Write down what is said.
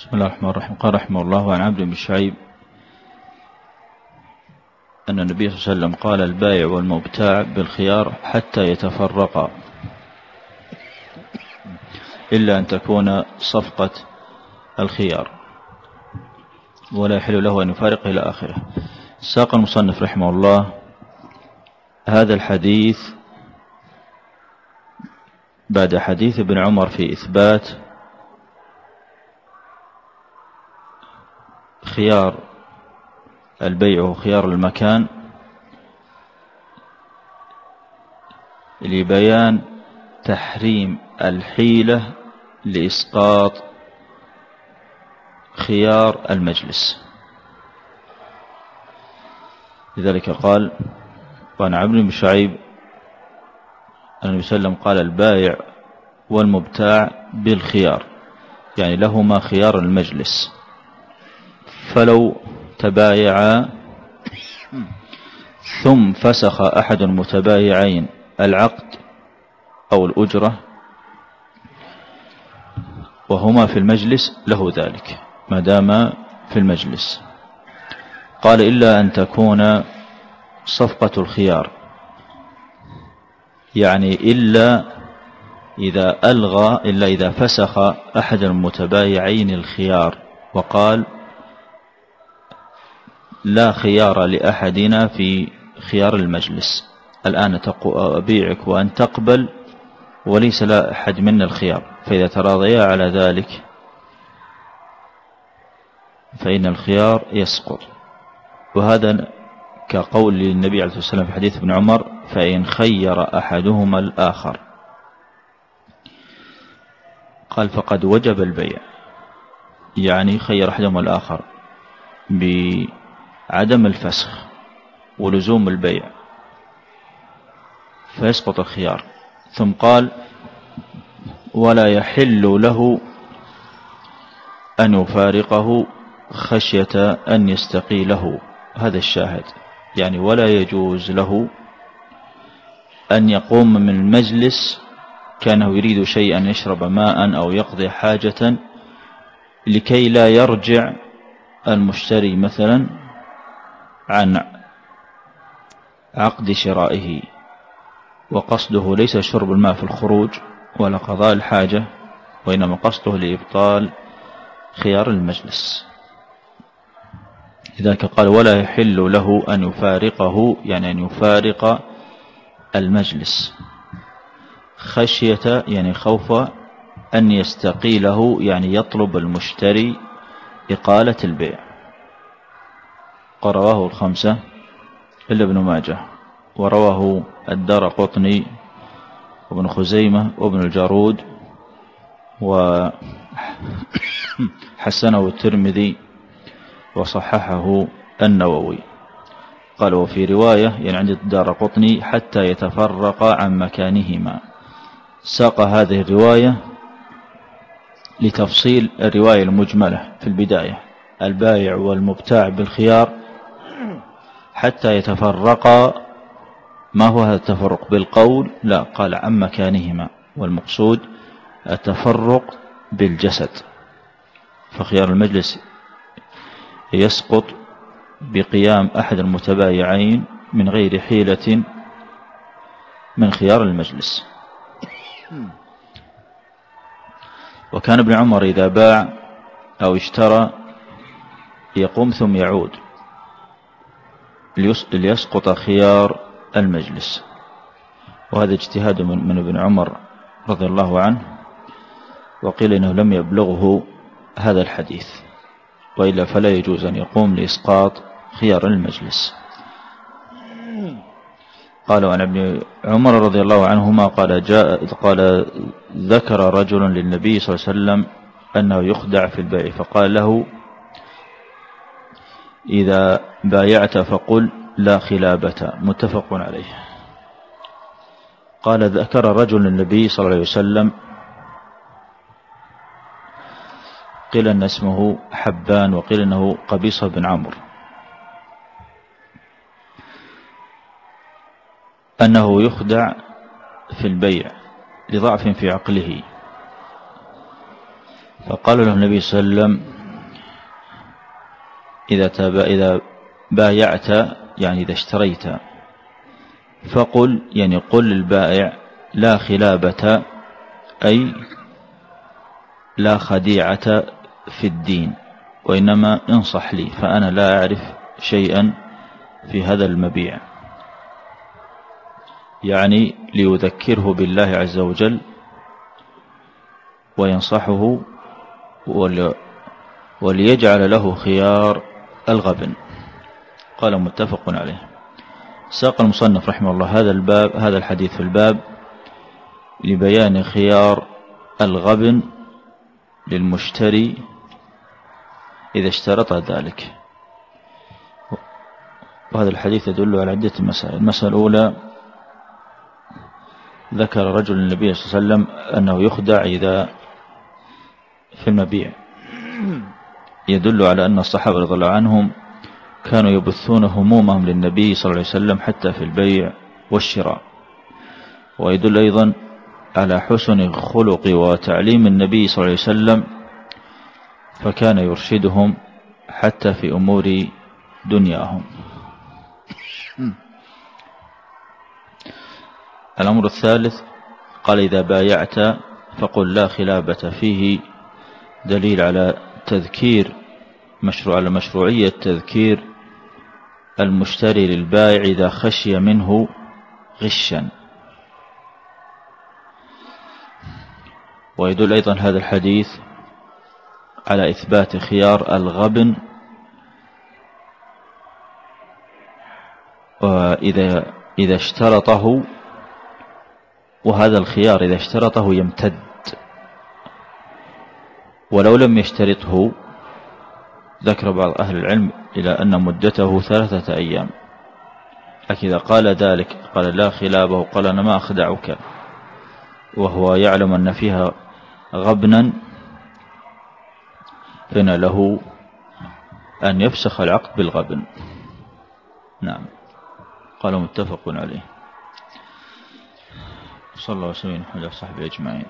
بسم الله الرحمن الرحيم. قال رحمه الله عن عبد بن شعيب أن النبي صلى الله عليه وسلم قال البائع والمبتاع بالخيار حتى يتفرقا إلا أن تكون صفقة الخيار. ولا يحل له أن يفارق إلى آخره. ساق المصنف رحمه الله هذا الحديث بعد حديث ابن عمر في إثبات خيار البيع وخيار المكان لبيان تحريم الحيلة لإسقاط خيار المجلس. لذلك قال وعن عبد بن شعيب النبي صلى الله عليه وسلم قال البائع والمبتاع بالخيار يعني لهما خيار المجلس. فلو تبايعا. ثم فسخ أحد المتبايعين العقد أو الأجرة وهما في المجلس له ذلك ما دام في المجلس. قال إلا أن تكون صفقة الخيار يعني إلا إذا ألغى إلا إذا فسخ أحد المتبايعين الخيار وقال لا خيار لأحدنا في خيار المجلس. الآن أبيعك وأن تقبل وليس لا أحد منا الخيار. فإذا تراضيا على ذلك فإن الخيار يسقط. وهذا كقول للنبي عليه الصلاة والسلام في حديث ابن عمر فإن خير أحدهما الآخر. قال فقد وجب البيع. يعني خير أحدهما الآخر بعدم الفسخ ولزوم البيع فيسقط الخيار. ثم قال ولا يحل له أن يفارقه خشية أن يستقيله. هذا الشاهد. يعني ولا يجوز له أن يقوم من المجلس كانه يريد شيئا يشرب ماء أو يقضي حاجة لكي لا يرجع المشتري مثلا عن عقد شرائه وقصده ليس شرب الماء في الخروج ولا قضاء الحاجة وإنما قصده لإبطال خيار المجلس. لذلك قال ولا يحل له أن يفارقه يعني أن يفارق المجلس. خشية يعني خوف أن يستقيله يعني يطلب المشتري إقالة البيع. قرواه الخمسة إلا ابن ماجه ورواه الدار قطني وابن خزيمة وابن الجارود وحسنه الترمذي وصححه النووي. قال وفي رواية يعني عند الدار قطني حتى يتفرق عن مكانهما. ساق هذه الرواية لتفصيل الرواية المجملة في البداية البايع والمبتاع بالخيار حتى يتفرقا. ما هو هذا التفرق؟ بالقول لا. قال عن مكانهما. والمقصود التفرق بالجسد. فخيار المجلس يسقط بقيام أحد المتبايعين من غير حيلة من خيار المجلس. وكان ابن عمر إذا باع أو اشترى يقوم ثم يعود. ليسقط خيار المجلس. وهذا اجتهاد من ابن عمر رضي الله عنه وقيل إنه لم يبلغه هذا الحديث وإلا فلا يجوز أن يقوم لإسقاط خيار المجلس. قال عن ابن عمر رضي الله عنهما قال جاء قال ذكر رجل للنبي صلى الله عليه وسلم أنه يخدع في البيع فقال له إذا بايعت فقل لا خلابة متفق عليه. قال ذكر رجل للنبي صلى الله عليه وسلم قيل أن اسمه حبان وقيل أنه قبيصة بن عمرو. أنه يخدع في البيع لضعف في عقله. فقال له النبي صلى الله عليه وسلم إذا, تابع إذا بايعت يعني إذا اشتريت. فقل يعني قل للبائع لا خلابة أي لا خديعة في الدين وإنما انصح لي فأنا لا أعرف شيئا في هذا المبيع. يعني ليذكره بالله عز وجل وينصحه وليجعل له خيار الغبن. قال متفق عليه. ساق المصنف رحمه الله هذا الباب هذا الحديث في الباب لبيان خيار الغبن للمشتري إذا اشترط ذلك. وهذا الحديث يدل على عدة مسائل. المسألة الأولى ذكر رجل النبي صلى الله عليه وسلم أنه يخدع إذا في المبيع. يدل على أن الصحابة رضي الله عنهم كانوا يبثون همومهم للنبي صلى الله عليه وسلم حتى في البيع والشراء. ويدل أيضا على حسن خلق وتعليم النبي صلى الله عليه وسلم فكان يرشدهم حتى في أمور دنياهم. الأمر الثالث قال إذا بايعت فقل لا خلابة فيه دليل على تذكير مشروع على مشروعية تذكير المشتري للبائع إذا خشي منه غشا. ويدل أيضا هذا الحديث على إثبات خيار الغبن. وإذا إذا اشترطه وهذا الخيار إذا اشترطه يمتد. ولو لم يشترطه ذكر بعض أهل العلم إلى أن مدته ثلاثة أيام. لكن إذا قال ذلك قال لا خلابه قال أنا ما أخدعك. وهو يعلم أن فيها غبنا فإن له أن يفسخ العقد بالغبن. نعم. قال متفق عليه. صلى الله وسلم على صحبه أجمعين.